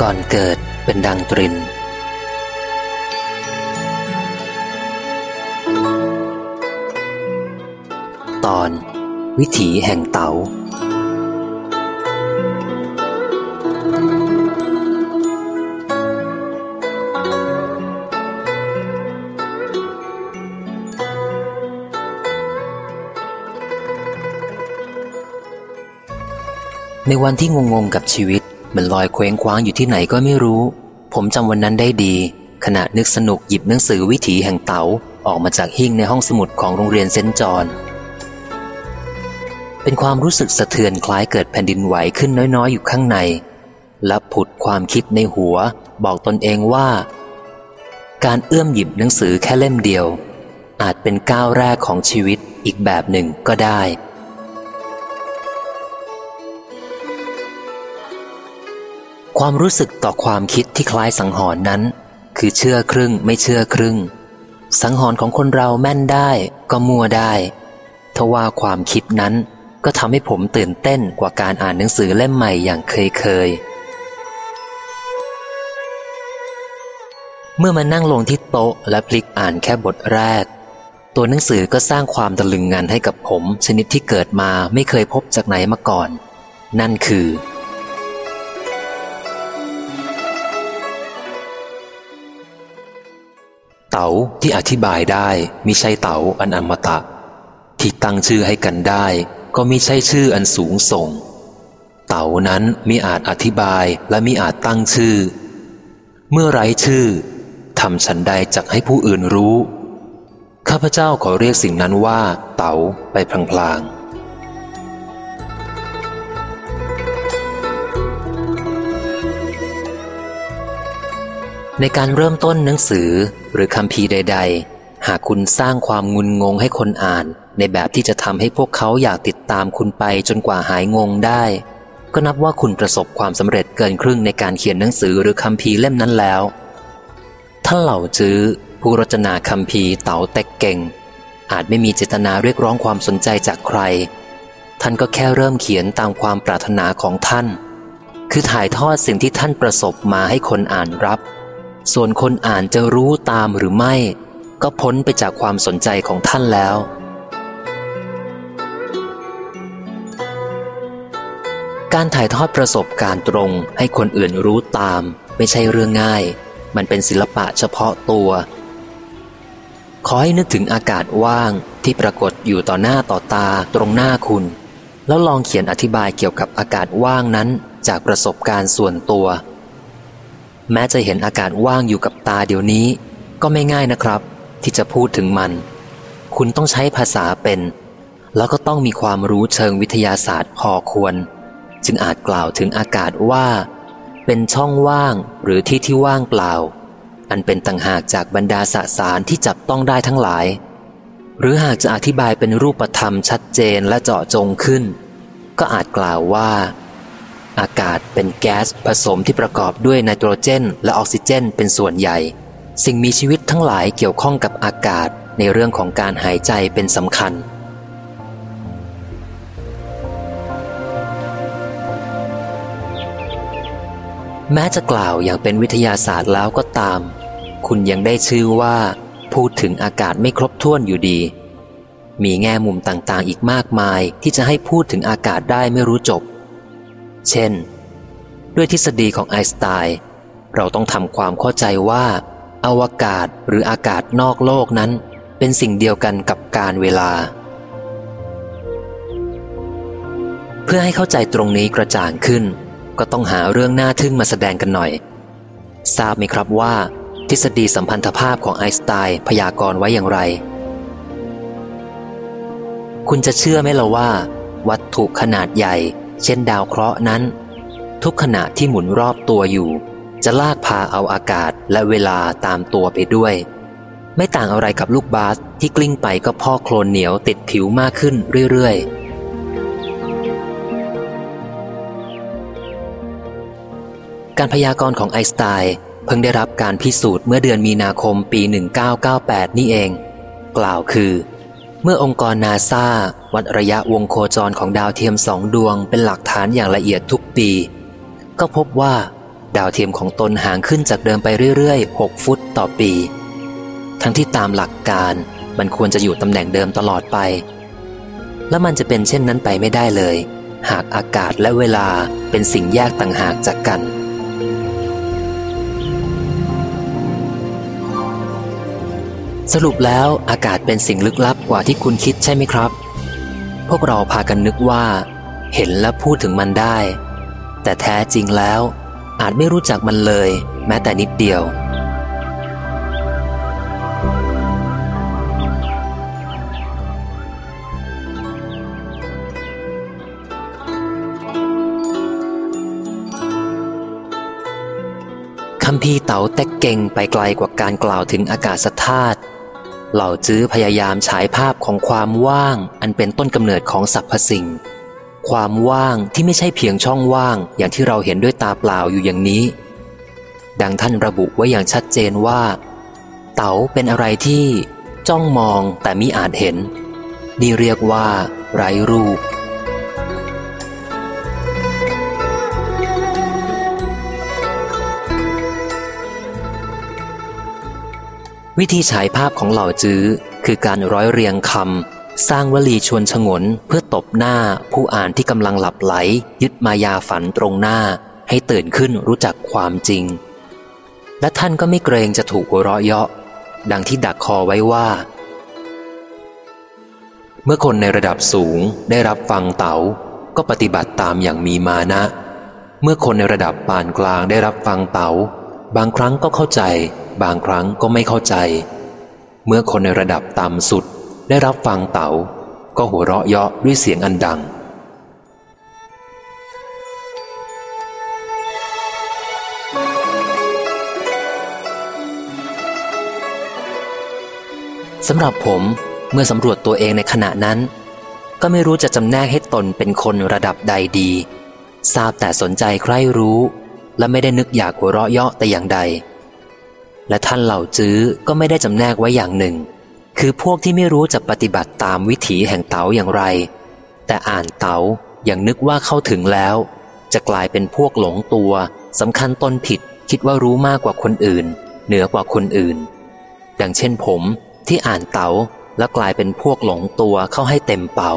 ก่อนเกิดเป็นดังตริน ตอน วิถีแห่งเตา๋าในวันที่งงๆกับชีวิต มือนลอยเคว้งคว้างอยู่ที่ไหนก็ไม่รู้ ผมจำวันนั้นได้ดี ขณะนึกสนุกหยิบหนังสือวิถีแห่งเตา๋าออกมาจากหิ้งในห้องสมุดของโรงเรียนเซนจอนเป็นความรู้สึกสะเทือนคล้ายเกิดแผ่นดินไหวขึ้นน้อยๆ อยู่ข้างใน และผุดความคิดในหัว บอกตนเองว่า การเอื้อมหยิบหนังสือแค่เล่มเดียว อาจเป็นก้าวแรกของชีวิตอีกแบบหนึ่งก็ได้ ความรู้สึกต่อความคิดที่คล้ายสังหรณ์นั้น คือเชื่อครึ่งไม่เชื่อครึ่ง สังหรณ์ของคนเราแม่นได้ก็มัวได้ทว่าความคิดนั้นก็ทำให้ผมตื่นเต้นกว่าการอ่านหนังสือเล่มใหม่อย่างเคยเคย เมื่อมานั่งลงที่โต๊ะและพลิกอ่านแค่บทแรก ตัวหนังสือก็สร้างความตะลึงงานให้กับผม ชนิดที่เกิดมาไม่เคยพบจากไหนมาก่อน นั่นคือ เต๋าที่อธิบายได้มิใช่เต๋าอันอมตะ ที่ตั้งชื่อให้กันได้ ก็มิใช่ชื่ออันสูงส่ง เต๋านั้นมิอาจอธิบายและมิอาจตั้งชื่อ เมื่อไร้ชื่อทำฉันใดจักให้ผู้อื่นรู้ ข้าพเจ้าขอเรียกสิ่งนั้นว่า เต๋าไปพลางๆ ในการเริ่มต้นหนังสือหรือคำพีใด ๆ หากคุณสร้างความงุนงงให้คนอ่าน ในแบบที่จะทำให้พวกเขาอยากติดตามคุณไปจนกว่าหายงงได้ ก็นับว่าคุณประสบความสำเร็จเกินครึ่งในการเขียนหนังสือหรือคำพีเล่มนั้นแล้วถ้าเหล่าจื้อผู้รจนาคำพีเต๋าเต็กเก่ง อาจไม่มีเจตนาเรียกร้องความสนใจจากใคร ท่านก็แค่เริ่มเขียนตามความปรารถนาของท่าน คือถ่ายทอดสิ่งที่ท่านประสบมาให้คนอ่านรับ ส่วนคนอ่านจะรู้ตามหรือไม่ ก็พ้นไปจากความสนใจของท่านแล้ว การถ่ายทอดประสบการณ์ตรงให้คนอื่นรู้ตาม ไม่ใช่เรื่องง่าย มันเป็นศิลปะเฉพาะตัว ขอให้นึกถึงอากาศว่างที่ปรากฏอยู่ต่อหน้าต่อตาตรงหน้าคุณ แล้วลองเขียนอธิบายเกี่ยวกับอากาศว่างนั้นจากประสบการณ์ส่วนตัว แม้จะเห็นอากาศว่างอยู่กับตาเดี๋ยวนี้ ก็ไม่ง่ายนะครับ ที่จะพูดถึงมัน คุณต้องใช้ภาษาเป็น แล้วก็ต้องมีความรู้เชิงวิทยาศาสตร์พอควร จึงอาจกล่าวถึงอากาศว่า เป็นช่องว่างหรือที่ที่ว่างเปล่า อันเป็นต่างหากจากบรรดาสสารที่จับต้องได้ทั้งหลาย หรือหากจะอธิบายเป็นรูปธรรมชัดเจนและเจาะจงขึ้น ก็อาจกล่าวว่าาศเป็นแก๊สผสมที่ประกอบด้วยไนโตรเจน และออกซิเจน เป็นส่วนใหญ่ สิ่งมีชีวิตทั้งหลายเกี่ยวข้องกับอากาศในเรื่องของการหายใจเป็นสำคัญ แม้จะกล่าวอย่างเป็นวิทยาศาสตร์แล้วก็ตาม คุณยังได้ชื่อว่า พูดถึงอากาศไม่ครบถ้วนอยู่ดี มีแง่มุมต่างๆ อีกมากมายที่จะให้พูดถึงอากาศได้ไม่รู้จบ เช่น ด้วยทฤษฎีของไอน์สไตน์เราต้องทำความเข้าใจว่า อวกาศหรืออากาศนอกโลกนั้น เป็นสิ่งเดียวกันกับการเวลา เพื่อให้เข้าใจตรงนี้กระจ่างขึ้น ก็ต้องหาเรื่องน่าทึ่งมาแสดงกันหน่อย ทราบไหมครับว่า ทฤษฎีสัมพันธภาพของไอน์สไตน์พยากรณ์ไว้อย่างไร คุณจะเชื่อไหมล่ะว่า วัตถุขนาดใหญ่ เช่นดาวเคราะห์นั้น ทุกขณะที่หมุนรอบตัวอยู่ จะลากพาเอาอากาศและเวลาตามตัวไปด้วย ไม่ต่างอะไรกับลูกบาสที่กลิ้งไปก็พอกโคลนเหนียวติดผิวมากขึ้นเรื่อยๆการพยากรณ์ของไอน์สไตน์เพิ่งได้รับการพิสูจน์เมื่อเดือนมีนาคมปี 1998 นี่เอง กล่าวคือ เมื่อองค์กรนาซาวัดระยะวงโคจรของดาวเทียมสองดวงเป็นหลักฐานอย่างละเอียดทุกปี ก็พบว่า ดาวเทียมของตนห่างขึ้นจากเดิมไปเรื่อยๆ 6 ฟุตต่อปี ทั้งที่ตามหลักการมันควรจะอยู่ตำแหน่งเดิมตลอดไป แล้วมันจะเป็นเช่นนั้นไปไม่ได้เลย หากอากาศและเวลาเป็นสิ่งแยกต่างหากจากกันสรุปแล้วอากาศเป็นสิ่งลึกลับกว่าที่คุณคิดใช่ไหมครับ พวกเราพากันนึกว่า เห็นและพูดถึงมันได้ แต่แท้จริงแล้ว อาจไม่รู้จักมันเลย แม้แต่นิดเดียว คำพีเต๋าแตกเก่งไปไกลกว่าการกล่าวถึงอากาศธาตุเหล่าจื้อพยายามฉายภาพของความว่างอันเป็นต้นกำเนิดของสรรพสิ่ง ความว่างที่ไม่ใช่เพียงช่องว่างอย่างที่เราเห็นด้วยตาเปล่าอยู่อย่างนี้ ดังท่านระบุไว้อย่างชัดเจนว่า เต๋าเป็นอะไรที่จ้องมองแต่มิอาจเห็น นี่เรียกว่า ไร้รูป วิธีฉายภาพของเหล่าจื้อคือการร้อยเรียงคำ สร้างวลีชวนฉงนเพื่อตบหน้าผู้อ่านที่กำลังหลับไหล ยึดมายาฝันตรงหน้า ให้ตื่นขึ้นรู้จักความจริง และท่านก็ไม่เกรงจะถูกหัวเราะเยาะ ดังที่ดักคอไว้ว่า เมื่อคนในระดับสูงได้รับฟังเต๋าก็ปฏิบัติตามอย่างมีมานะ เมื่อคนในระดับปานกลางได้รับฟังเต๋าบางครั้งก็เข้าใจ บางครั้งก็ไม่เข้าใจ เมื่อคนในระดับต่ำสุด ได้รับฟังเต๋า ก็หัวเราะเยาะด้วยเสียงอันดัง สำหรับผมเมื่อสำรวจตัวเองในขณะนั้น ก็ไม่รู้จะจำแนกให้ตนเป็นคนระดับใดดี ทราบแต่สนใจใคร่รู้ และไม่ได้นึกอยากหัวเราะเยาะแต่อย่างใด และท่านเหล่าจื้อก็ไม่ได้จำแนกไว้อย่างหนึ่ง คือพวกที่ไม่รู้จะปฏิบัติตามวิถีแห่งเต๋าอย่างไร แต่อ่านเต๋าอย่างนึกว่าเข้าถึงแล้ว จะกลายเป็นพวกหลงตัวสำคัญตนผิด คิดว่ารู้มากกว่าคนอื่น เหนือกว่าคนอื่น ดังเช่นผมที่อ่านเต๋าแล้วกลายเป็นพวกหลงตัวเข้าให้เต็มเป่า